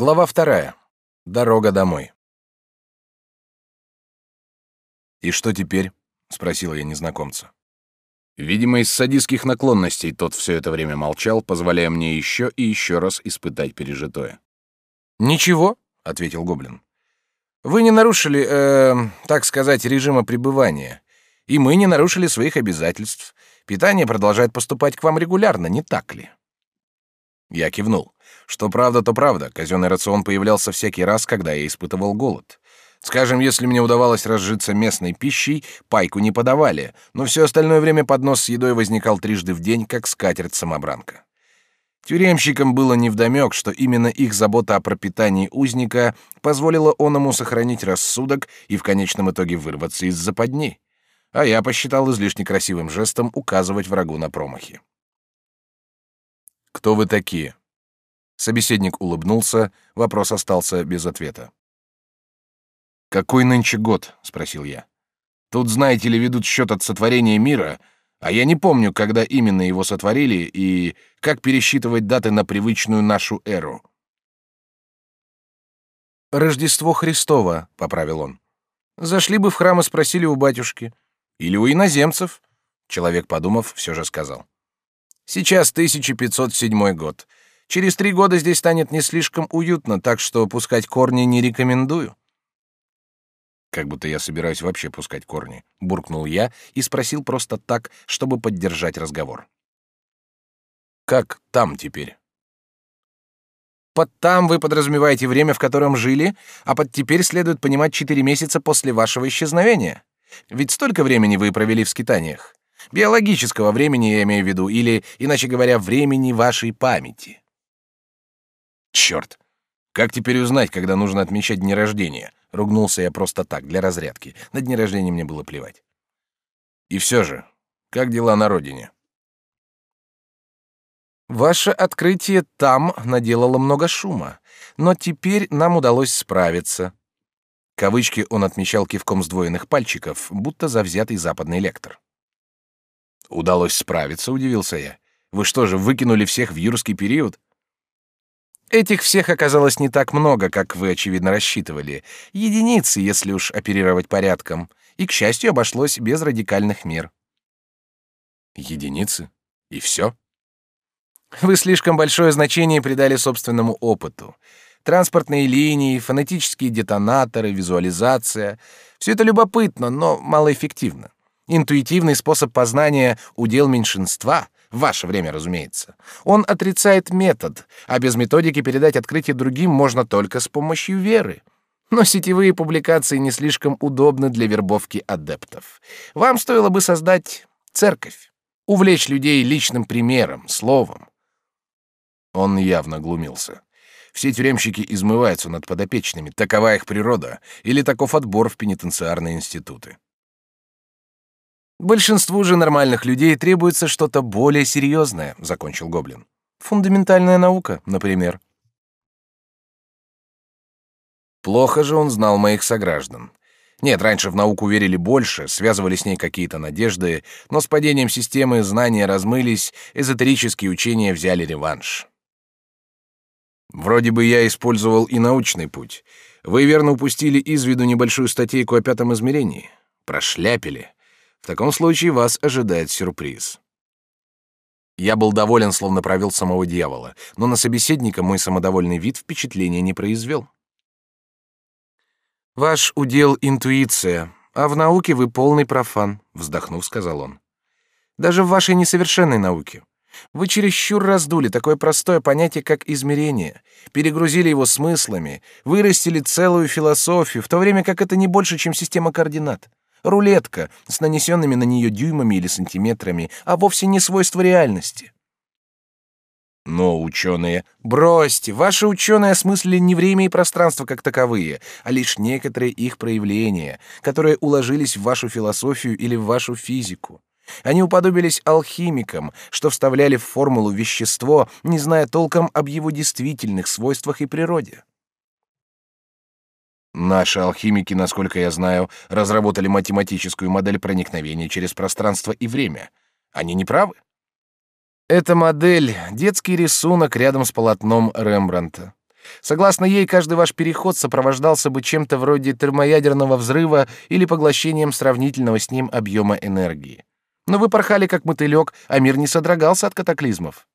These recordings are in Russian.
Глава вторая. Дорога домой. «И что теперь?» — спросил я незнакомца. Видимо, из садистских наклонностей тот все это время молчал, позволяя мне еще и еще раз испытать пережитое. «Ничего», — ответил Гоблин. «Вы не нарушили, э, так сказать, режима пребывания. И мы не нарушили своих обязательств. Питание продолжает поступать к вам регулярно, не так ли?» Я кивнул. Что правда, то правда. Казенный рацион появлялся всякий раз, когда я испытывал голод. Скажем, если мне удавалось разжиться местной пищей, пайку не подавали, но все остальное время поднос с едой возникал трижды в день, как скатерть-самобранка. Тюремщикам было невдомек, что именно их забота о пропитании узника позволила оному сохранить рассудок и в конечном итоге вырваться из западни. А я посчитал излишне красивым жестом указывать врагу на промахи. «Кто вы такие?» Собеседник улыбнулся, вопрос остался без ответа. «Какой нынче год?» — спросил я. «Тут, знаете ли, ведут счет от сотворения мира, а я не помню, когда именно его сотворили и как пересчитывать даты на привычную нашу эру». «Рождество Христово», — поправил он. «Зашли бы в храм и спросили у батюшки. Или у иноземцев», — человек, подумав, все же сказал. «Сейчас 1507 год. Через три года здесь станет не слишком уютно, так что пускать корни не рекомендую. Как будто я собираюсь вообще пускать корни, буркнул я и спросил просто так, чтобы поддержать разговор. Как там теперь? Под там вы подразумеваете время, в котором жили, а под теперь следует понимать четыре месяца после вашего исчезновения. Ведь столько времени вы провели в скитаниях. Биологического времени я имею в виду, или, иначе говоря, времени вашей памяти. Черт! Как теперь узнать, когда нужно отмечать дни рождения? Ругнулся я просто так, для разрядки. На дни рождения мне было плевать. И все же, как дела на родине? Ваше открытие там наделало много шума, но теперь нам удалось справиться. Кавычки он отмечал кивком сдвоенных пальчиков, будто завзятый западный лектор. Удалось справиться, удивился я. Вы что же, выкинули всех в юрский период? Этих всех оказалось не так много, как вы, очевидно, рассчитывали. Единицы, если уж оперировать порядком. И, к счастью, обошлось без радикальных мер. Единицы? И все? Вы слишком большое значение придали собственному опыту. Транспортные линии, фонетические детонаторы, визуализация — все это любопытно, но малоэффективно. Интуитивный способ познания — удел меньшинства — в ваше время, разумеется. Он отрицает метод, а без методики передать открытие другим можно только с помощью веры. Но сетевые публикации не слишком удобны для вербовки адептов. Вам стоило бы создать церковь, увлечь людей личным примером, словом. Он явно глумился. Все тюремщики измываются над подопечными, такова их природа, или таков отбор в пенитенциарные институты. Большинству же нормальных людей требуется что-то более серьезное, закончил Гоблин. Фундаментальная наука, например. Плохо же он знал моих сограждан. Нет, раньше в науку верили больше, связывали с ней какие-то надежды, но с падением системы знания размылись, эзотерические учения взяли реванш. Вроде бы я использовал и научный путь. Вы верно упустили из виду небольшую статейку о пятом измерении. Прошляпили. В таком случае вас ожидает сюрприз. Я был доволен, словно провел самого дьявола, но на собеседника мой самодовольный вид впечатления не произвел. «Ваш удел — интуиция, а в науке вы полный профан», — вздохнув, сказал он. «Даже в вашей несовершенной науке. Вы чересчур раздули такое простое понятие, как измерение, перегрузили его смыслами, вырастили целую философию, в то время как это не больше, чем система координат. Рулетка с нанесенными на нее дюймами или сантиметрами, а вовсе не свойство реальности. Но ученые... Бросьте, ваши ученые осмыслили не время и пространство как таковые, а лишь некоторые их проявления, которые уложились в вашу философию или в вашу физику. Они уподобились алхимикам, что вставляли в формулу вещество, не зная толком об его действительных свойствах и природе. Наши алхимики, насколько я знаю, разработали математическую модель проникновения через пространство и время. Они не правы? Эта модель — детский рисунок рядом с полотном Рембрандта. Согласно ей, каждый ваш переход сопровождался бы чем-то вроде термоядерного взрыва или поглощением сравнительного с ним объема энергии. Но вы порхали как мотылек, а мир не содрогался от катаклизмов.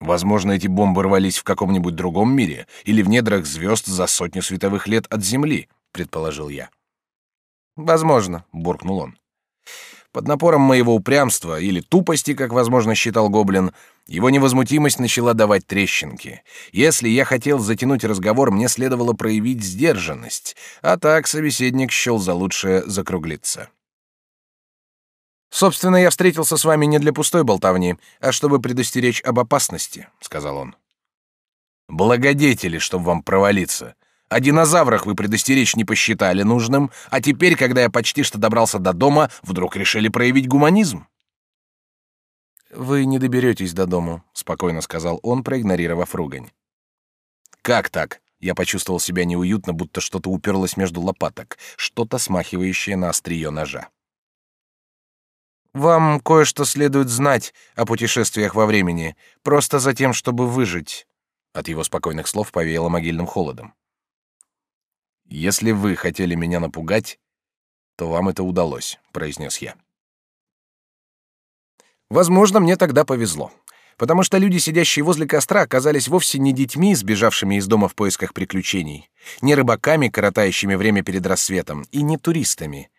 Возможно, эти бомбы рвались в каком-нибудь другом мире или в недрах звезд за сотню световых лет от Земли, предположил я. Возможно, буркнул он. Под напором моего упрямства или тупости, как возможно считал гоблин, его невозмутимость начала давать трещинки. Если я хотел затянуть разговор, мне следовало проявить сдержанность, а так собеседник счел за лучшее закруглиться. Собственно, я встретился с вами не для пустой болтовни, а чтобы предостеречь об опасности, сказал он. Благодетели, чтобы вам провалиться. О динозаврах вы предостеречь не посчитали нужным, а теперь, когда я почти что добрался до дома, вдруг решили проявить гуманизм. Вы не доберетесь до дома, спокойно сказал он, проигнорировав ругань. Как так? Я почувствовал себя неуютно, будто что-то уперлось между лопаток, что-то смахивающее на острие ножа. Вам кое-что следует знать о путешествиях во времени, просто за тем, чтобы выжить. От его спокойных слов повеяло могильным холодом. Если вы хотели меня напугать, то вам это удалось, произнес я. Возможно, мне тогда повезло, потому что люди, сидящие возле костра, оказались вовсе не детьми, сбежавшими из дома в поисках приключений, не рыбаками, коротающими время перед рассветом, и не туристами.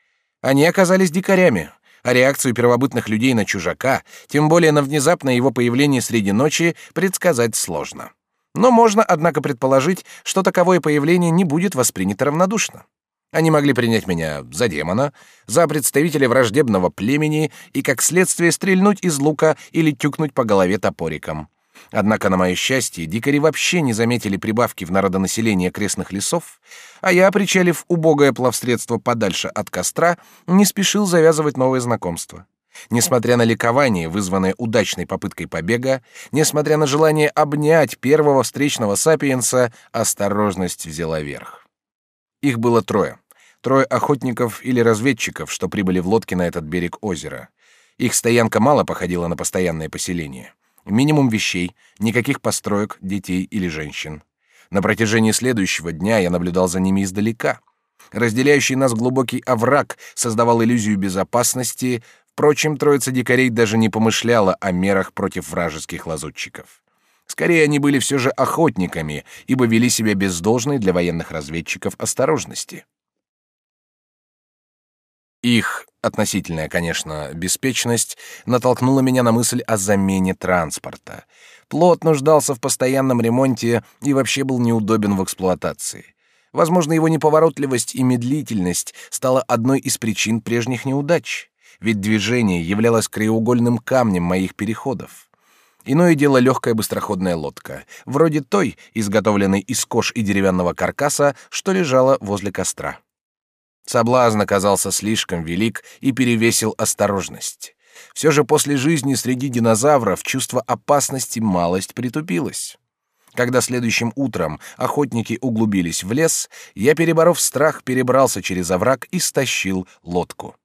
Они оказались дикарями, а реакцию первобытных людей на чужака, тем более на внезапное его появление среди ночи, предсказать сложно. Но можно, однако, предположить, что таковое появление не будет воспринято равнодушно. Они могли принять меня за демона, за представителя враждебного племени и, как следствие, стрельнуть из лука или тюкнуть по голове топориком. Однако, на мое счастье, дикари вообще не заметили прибавки в народонаселении окрестных лесов, а я, причалив убогое плавсредство подальше от костра, не спешил завязывать новые знакомства. Несмотря на ликование, вызванное удачной попыткой побега, несмотря на желание обнять первого встречного сапиенса, осторожность взяла верх. Их было трое. Трое охотников или разведчиков, что прибыли в лодке на этот берег озера. Их стоянка мало походила на постоянное поселение. Минимум вещей, никаких построек, детей или женщин. На протяжении следующего дня я наблюдал за ними издалека. Разделяющий нас глубокий овраг создавал иллюзию безопасности, Впрочем, троица дикарей даже не помышляла о мерах против вражеских лазутчиков. Скорее, они были все же охотниками, ибо вели себя без должной для военных разведчиков осторожности. Их относительная, конечно, беспечность натолкнула меня на мысль о замене транспорта. Плот нуждался в постоянном ремонте и вообще был неудобен в эксплуатации. Возможно, его неповоротливость и медлительность стала одной из причин прежних неудач ведь движение являлось краеугольным камнем моих переходов. Иное дело легкая быстроходная лодка, вроде той, изготовленной из кож и деревянного каркаса, что лежала возле костра. Соблазн оказался слишком велик и перевесил осторожность. Все же после жизни среди динозавров чувство опасности малость притупилось. Когда следующим утром охотники углубились в лес, я, переборов страх, перебрался через овраг и стащил лодку.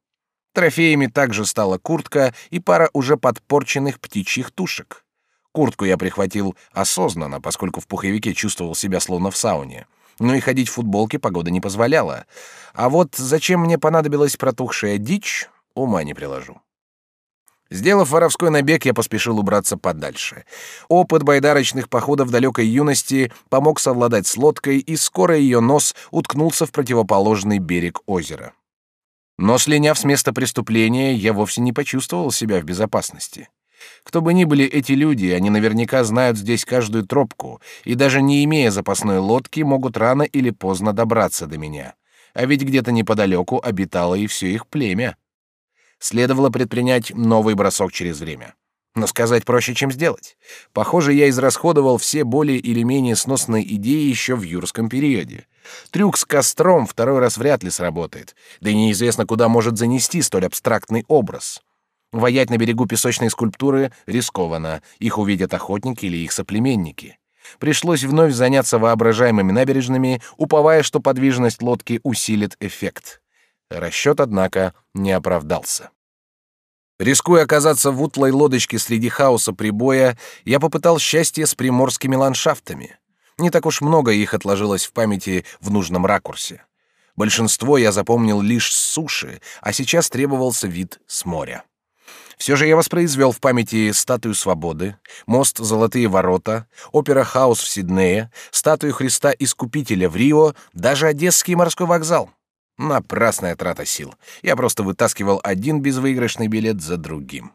Трофеями также стала куртка и пара уже подпорченных птичьих тушек. Куртку я прихватил осознанно, поскольку в пуховике чувствовал себя словно в сауне. Но и ходить в футболке погода не позволяла. А вот зачем мне понадобилась протухшая дичь, ума не приложу. Сделав воровской набег, я поспешил убраться подальше. Опыт байдарочных походов далекой юности помог совладать с лодкой, и скоро ее нос уткнулся в противоположный берег озера. Но слиняв с места преступления, я вовсе не почувствовал себя в безопасности. Кто бы ни были эти люди, они наверняка знают здесь каждую тропку, и даже не имея запасной лодки, могут рано или поздно добраться до меня. А ведь где-то неподалеку обитало и все их племя. Следовало предпринять новый бросок через время. Но сказать проще, чем сделать. Похоже, я израсходовал все более или менее сносные идеи еще в юрском периоде. Трюк с костром второй раз вряд ли сработает, да и неизвестно, куда может занести столь абстрактный образ. Воять на берегу песочной скульптуры рискованно, их увидят охотники или их соплеменники. Пришлось вновь заняться воображаемыми набережными, уповая, что подвижность лодки усилит эффект. Расчет, однако, не оправдался. Рискуя оказаться в утлой лодочке среди хаоса прибоя, я попытал счастье с приморскими ландшафтами. Не так уж много их отложилось в памяти в нужном ракурсе. Большинство я запомнил лишь с суши, а сейчас требовался вид с моря. Все же я воспроизвел в памяти статую свободы, мост Золотые ворота, опера Хаус в Сиднее, статую Христа Искупителя в Рио, даже Одесский морской вокзал. Напрасная трата сил. Я просто вытаскивал один безвыигрышный билет за другим.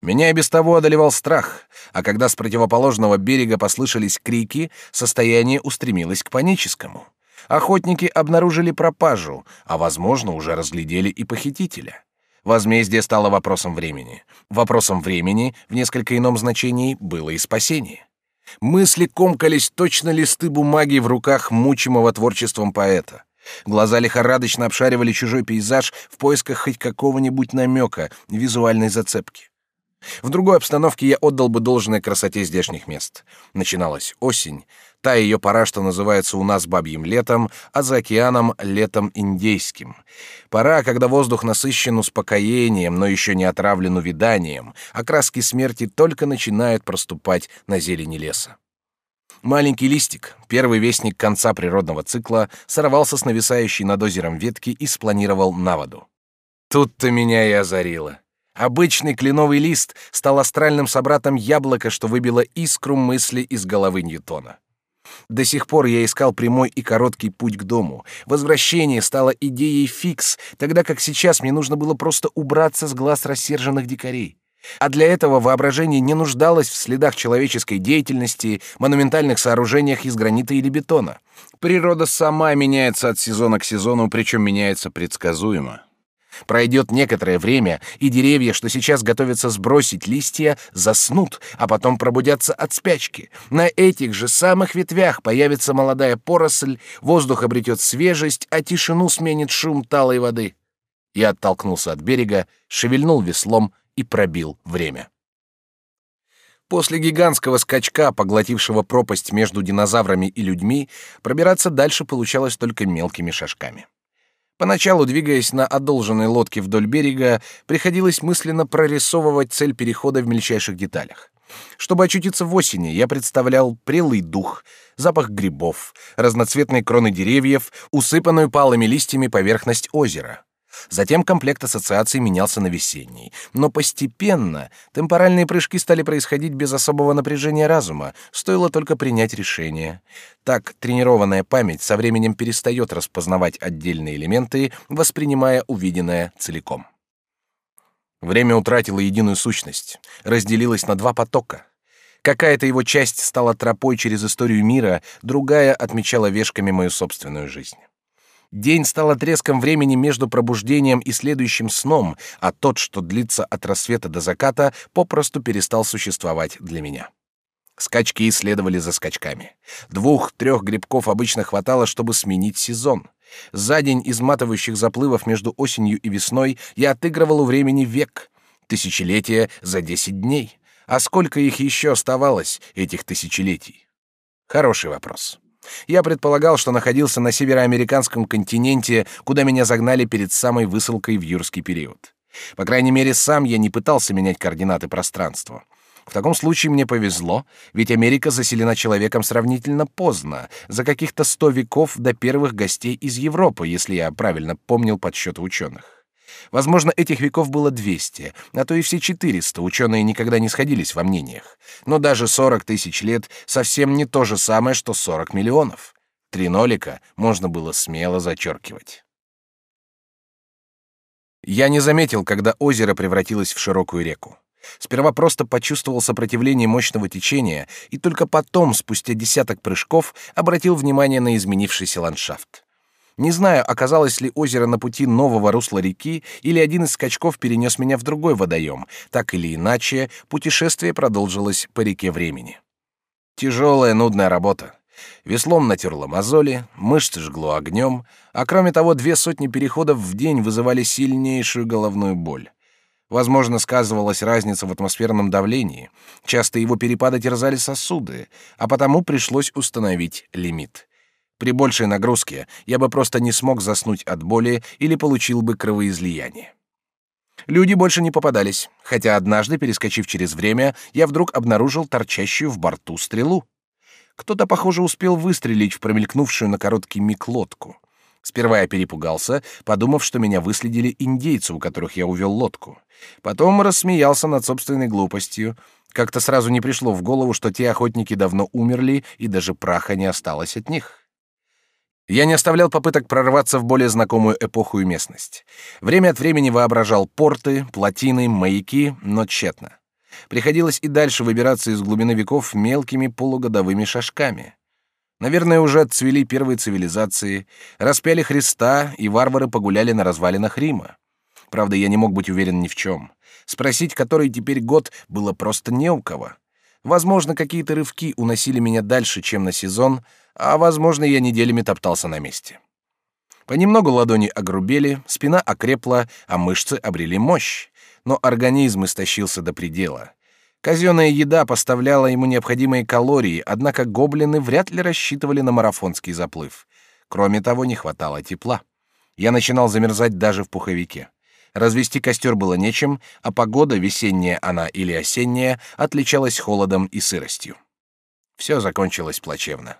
Меня и без того одолевал страх, а когда с противоположного берега послышались крики, состояние устремилось к паническому. Охотники обнаружили пропажу, а, возможно, уже разглядели и похитителя. Возмездие стало вопросом времени. Вопросом времени, в несколько ином значении, было и спасение. Мысли комкались точно листы бумаги в руках мучимого творчеством поэта. Глаза лихорадочно обшаривали чужой пейзаж в поисках хоть какого-нибудь намека, визуальной зацепки. В другой обстановке я отдал бы должное красоте здешних мест. Начиналась осень, та ее пора, что называется у нас бабьим летом, а за океаном — летом индейским. Пора, когда воздух насыщен успокоением, но еще не отравлен увяданием, а краски смерти только начинают проступать на зелени леса. Маленький листик, первый вестник конца природного цикла, сорвался с нависающей над озером ветки и спланировал на воду. Тут-то меня и озарило. Обычный кленовый лист стал астральным собратом яблока, что выбило искру мысли из головы Ньютона. До сих пор я искал прямой и короткий путь к дому. Возвращение стало идеей фикс, тогда как сейчас мне нужно было просто убраться с глаз рассерженных дикарей. А для этого воображение не нуждалось в следах человеческой деятельности, монументальных сооружениях из гранита или бетона. Природа сама меняется от сезона к сезону, причем меняется предсказуемо. Пройдет некоторое время, и деревья, что сейчас готовятся сбросить листья, заснут, а потом пробудятся от спячки. На этих же самых ветвях появится молодая поросль, воздух обретет свежесть, а тишину сменит шум талой воды. Я оттолкнулся от берега, шевельнул веслом и пробил время. После гигантского скачка, поглотившего пропасть между динозаврами и людьми, пробираться дальше получалось только мелкими шажками. Поначалу, двигаясь на одолженной лодке вдоль берега, приходилось мысленно прорисовывать цель перехода в мельчайших деталях. Чтобы очутиться в осени, я представлял прелый дух, запах грибов, разноцветные кроны деревьев, усыпанную палыми листьями поверхность озера. Затем комплект ассоциаций менялся на весенний. Но постепенно темпоральные прыжки стали происходить без особого напряжения разума, стоило только принять решение. Так тренированная память со временем перестает распознавать отдельные элементы, воспринимая увиденное целиком. Время утратило единую сущность, разделилось на два потока. Какая-то его часть стала тропой через историю мира, другая отмечала вешками мою собственную жизнь. День стал отрезком времени между пробуждением и следующим сном, а тот, что длится от рассвета до заката, попросту перестал существовать для меня. Скачки следовали за скачками. Двух-трех грибков обычно хватало, чтобы сменить сезон. За день изматывающих заплывов между осенью и весной я отыгрывал у времени век, тысячелетия за десять дней. А сколько их еще оставалось, этих тысячелетий? Хороший вопрос. Я предполагал, что находился на североамериканском континенте, куда меня загнали перед самой высылкой в юрский период. По крайней мере, сам я не пытался менять координаты пространства. В таком случае мне повезло, ведь Америка заселена человеком сравнительно поздно, за каких-то сто веков до первых гостей из Европы, если я правильно помнил подсчеты ученых. Возможно, этих веков было 200, а то и все 400, ученые никогда не сходились во мнениях. Но даже 40 тысяч лет совсем не то же самое, что 40 миллионов. Три нолика можно было смело зачеркивать. Я не заметил, когда озеро превратилось в широкую реку. Сперва просто почувствовал сопротивление мощного течения, и только потом, спустя десяток прыжков, обратил внимание на изменившийся ландшафт. Не знаю, оказалось ли озеро на пути нового русла реки, или один из скачков перенес меня в другой водоем. Так или иначе, путешествие продолжилось по реке времени. Тяжелая, нудная работа. Веслом натерло мозоли, мышцы жгло огнем, а кроме того, две сотни переходов в день вызывали сильнейшую головную боль. Возможно, сказывалась разница в атмосферном давлении. Часто его перепады терзали сосуды, а потому пришлось установить лимит. При большей нагрузке я бы просто не смог заснуть от боли или получил бы кровоизлияние. Люди больше не попадались, хотя однажды, перескочив через время, я вдруг обнаружил торчащую в борту стрелу. Кто-то, похоже, успел выстрелить в промелькнувшую на короткий миг лодку. Сперва я перепугался, подумав, что меня выследили индейцы, у которых я увел лодку. Потом рассмеялся над собственной глупостью. Как-то сразу не пришло в голову, что те охотники давно умерли, и даже праха не осталось от них. Я не оставлял попыток прорваться в более знакомую эпоху и местность. Время от времени воображал порты, плотины, маяки, но тщетно. Приходилось и дальше выбираться из глубины веков мелкими полугодовыми шажками. Наверное, уже отцвели первые цивилизации, распяли Христа, и варвары погуляли на развалинах Рима. Правда, я не мог быть уверен ни в чем. Спросить, который теперь год, было просто не у кого. Возможно, какие-то рывки уносили меня дальше, чем на сезон, а, возможно, я неделями топтался на месте. Понемногу ладони огрубели, спина окрепла, а мышцы обрели мощь, но организм истощился до предела. Казенная еда поставляла ему необходимые калории, однако гоблины вряд ли рассчитывали на марафонский заплыв. Кроме того, не хватало тепла. Я начинал замерзать даже в пуховике. Развести костер было нечем, а погода, весенняя она или осенняя, отличалась холодом и сыростью. Все закончилось плачевно.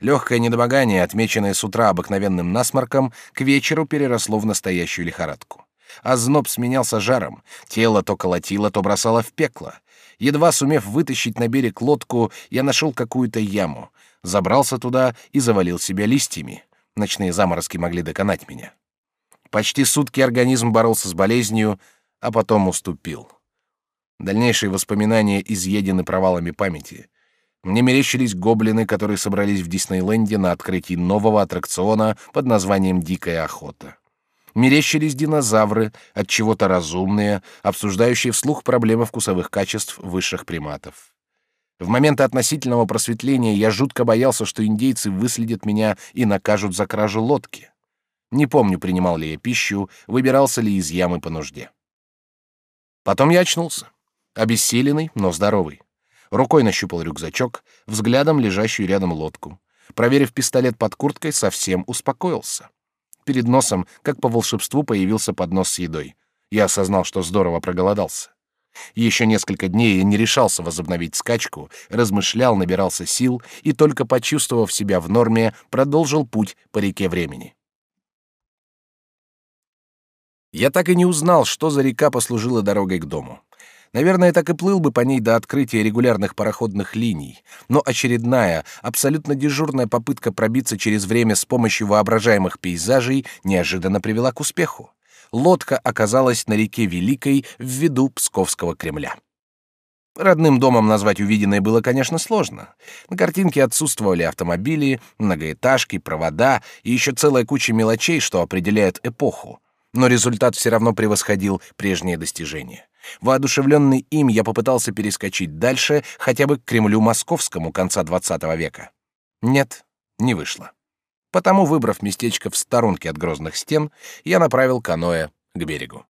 Легкое недомогание, отмеченное с утра обыкновенным насморком, к вечеру переросло в настоящую лихорадку. А зноб сменялся жаром, тело то колотило, то бросало в пекло. Едва сумев вытащить на берег лодку, я нашел какую-то яму, забрался туда и завалил себя листьями. Ночные заморозки могли доконать меня. Почти сутки организм боролся с болезнью, а потом уступил. Дальнейшие воспоминания изъедены провалами памяти. Мне мерещились гоблины, которые собрались в Диснейленде на открытии нового аттракциона под названием «Дикая охота». Мерещились динозавры, от чего-то разумные, обсуждающие вслух проблемы вкусовых качеств высших приматов. В моменты относительного просветления я жутко боялся, что индейцы выследят меня и накажут за кражу лодки. Не помню, принимал ли я пищу, выбирался ли из ямы по нужде. Потом я очнулся, обессиленный, но здоровый. Рукой нащупал рюкзачок, взглядом лежащую рядом лодку. Проверив пистолет под курткой, совсем успокоился. Перед носом, как по волшебству, появился поднос с едой. Я осознал, что здорово проголодался. Еще несколько дней я не решался возобновить скачку, размышлял, набирался сил и, только почувствовав себя в норме, продолжил путь по реке времени. Я так и не узнал, что за река послужила дорогой к дому. Наверное, так и плыл бы по ней до открытия регулярных пароходных линий. Но очередная, абсолютно дежурная попытка пробиться через время с помощью воображаемых пейзажей неожиданно привела к успеху. Лодка оказалась на реке Великой в виду Псковского Кремля. Родным домом назвать увиденное было, конечно, сложно. На картинке отсутствовали автомобили, многоэтажки, провода и еще целая куча мелочей, что определяет эпоху. Но результат все равно превосходил прежние достижения. Воодушевленный им, я попытался перескочить дальше, хотя бы к Кремлю Московскому конца XX века. Нет, не вышло. Потому, выбрав местечко в сторонке от грозных стен, я направил каноэ к берегу.